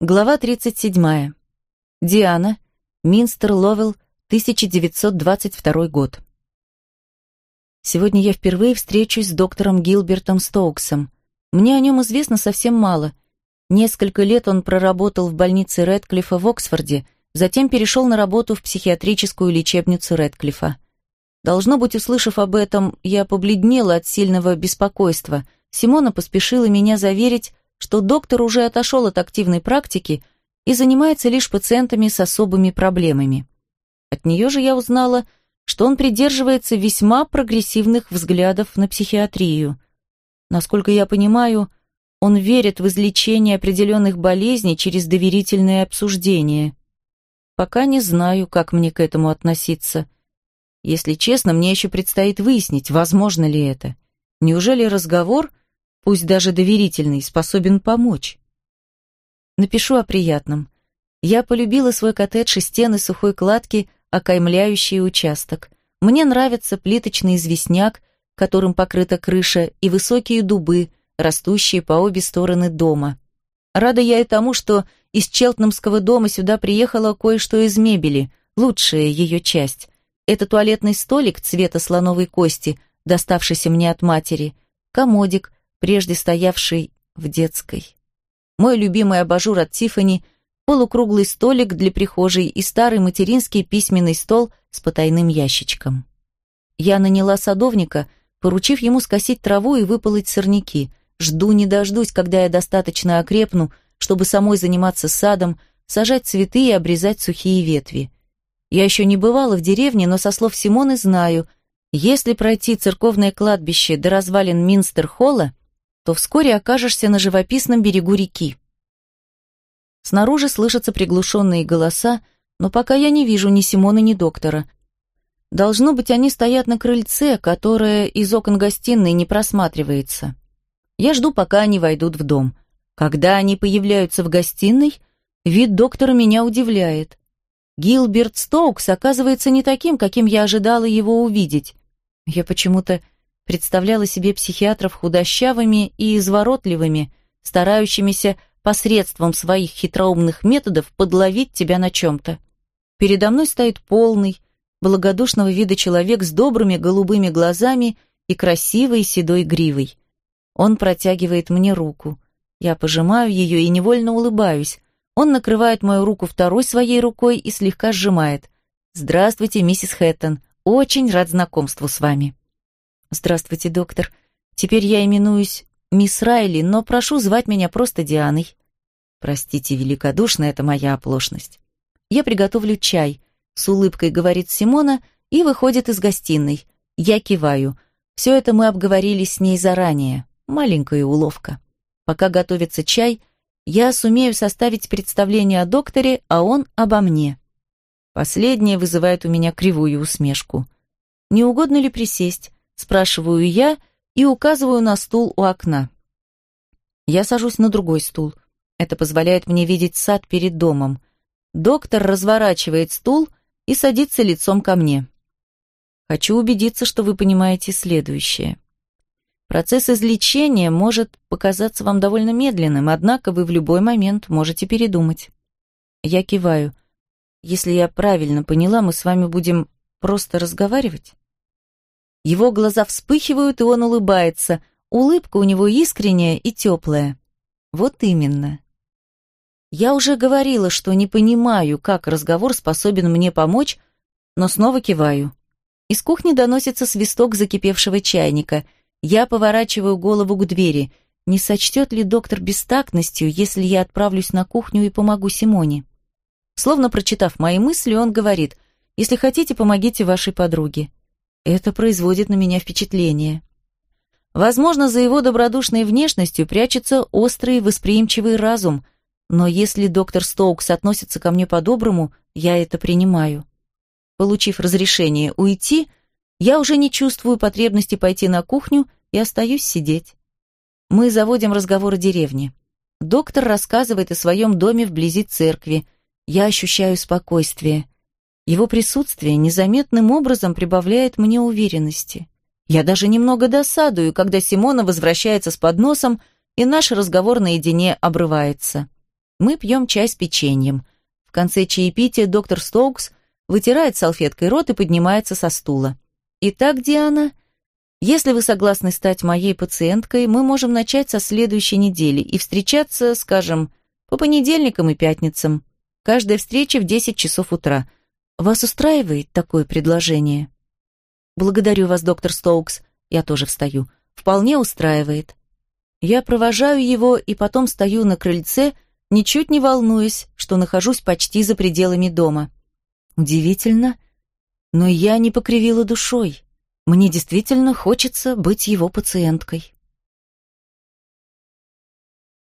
Глава 37. Диана. Минстер Ловел, 1922 год. Сегодня я впервые встречусь с доктором Гилбертом Стоуксом. Мне о нем известно совсем мало. Несколько лет он проработал в больнице Рэдклиффа в Оксфорде, затем перешел на работу в психиатрическую лечебницу Рэдклиффа. Должно быть, услышав об этом, я побледнела от сильного беспокойства. Симона поспешила меня заверить, что доктор уже отошел от активной практики и занимается лишь пациентами с особыми проблемами. От нее же я узнала, что он придерживается весьма прогрессивных взглядов на психиатрию. Насколько я понимаю, он верит в излечение определенных болезней через доверительное обсуждение. Пока не знаю, как мне к этому относиться. Если честно, мне еще предстоит выяснить, возможно ли это. Неужели разговор пусть даже доверительный, способен помочь. Напишу о приятном. Я полюбила свой коттедж и стены сухой кладки, окаймляющие участок. Мне нравится плиточный известняк, которым покрыта крыша, и высокие дубы, растущие по обе стороны дома. Рада я и тому, что из Челтнамского дома сюда приехало кое-что из мебели, лучшая ее часть. Это туалетный столик цвета слоновой кости, доставшийся мне от матери, комодик, прежде стоявший в детской. Мой любимый абажур от Тифани, полукруглый столик для прихожей и старый материнский письменный стол с потайным ящичком. Я наняла садовника, поручив ему скосить траву и выполоть сорняки. Жду не дождусь, когда я достаточно окрепну, чтобы самой заниматься садом, сажать цветы и обрезать сухие ветви. Я еще не бывала в деревне, но со слов Симоны знаю, если пройти церковное кладбище до развалин Минстер-холла, то вскоре окажешься на живописном берегу реки. Снаружи слышатся приглушенные голоса, но пока я не вижу ни Симона, ни доктора. Должно быть, они стоят на крыльце, которое из окон гостиной не просматривается. Я жду, пока они войдут в дом. Когда они появляются в гостиной, вид доктора меня удивляет. Гилберт Стоукс оказывается не таким, каким я ожидала его увидеть. Я почему-то представляла себе психиатров худощавыми и изворотливыми, старающимися посредством своих хитроумных методов подловить тебя на чем-то. Передо мной стоит полный, благодушного вида человек с добрыми голубыми глазами и красивой седой гривой. Он протягивает мне руку. Я пожимаю ее и невольно улыбаюсь. Он накрывает мою руку второй своей рукой и слегка сжимает. «Здравствуйте, миссис Хэттон. Очень рад знакомству с вами». «Здравствуйте, доктор. Теперь я именуюсь мисс Райли, но прошу звать меня просто Дианой». «Простите, великодушно, это моя оплошность. Я приготовлю чай», — с улыбкой говорит Симона и выходит из гостиной. Я киваю. Все это мы обговорили с ней заранее. Маленькая уловка. Пока готовится чай, я сумею составить представление о докторе, а он обо мне. Последнее вызывает у меня кривую усмешку. Не угодно ли присесть? Спрашиваю я и указываю на стул у окна. Я сажусь на другой стул. Это позволяет мне видеть сад перед домом. Доктор разворачивает стул и садится лицом ко мне. Хочу убедиться, что вы понимаете следующее. Процесс излечения может показаться вам довольно медленным, однако вы в любой момент можете передумать. Я киваю. Если я правильно поняла, мы с вами будем просто разговаривать? Его глаза вспыхивают, и он улыбается. Улыбка у него искренняя и теплая. Вот именно. Я уже говорила, что не понимаю, как разговор способен мне помочь, но снова киваю. Из кухни доносится свисток закипевшего чайника. Я поворачиваю голову к двери. Не сочтет ли доктор бестактностью, если я отправлюсь на кухню и помогу Симоне? Словно прочитав мои мысли, он говорит, «Если хотите, помогите вашей подруге». Это производит на меня впечатление. Возможно, за его добродушной внешностью прячется острый восприимчивый разум, но если доктор Стоукс относится ко мне по-доброму, я это принимаю. Получив разрешение уйти, я уже не чувствую потребности пойти на кухню и остаюсь сидеть. Мы заводим разговор о деревне. Доктор рассказывает о своем доме вблизи церкви. Я ощущаю спокойствие. Его присутствие незаметным образом прибавляет мне уверенности. Я даже немного досадую, когда Симона возвращается с подносом, и наш разговор наедине обрывается. Мы пьем чай с печеньем. В конце чаепития доктор Стоукс вытирает салфеткой рот и поднимается со стула. «Итак, Диана, если вы согласны стать моей пациенткой, мы можем начать со следующей недели и встречаться, скажем, по понедельникам и пятницам. Каждая встреча в 10 часов утра. Вас устраивает такое предложение?» «Благодарю вас, доктор Стоукс. Я тоже встаю. Вполне устраивает. Я провожаю его и потом стою на крыльце, ничуть не волнуясь, что нахожусь почти за пределами дома. Удивительно, но я не покривила душой. Мне действительно хочется быть его пациенткой.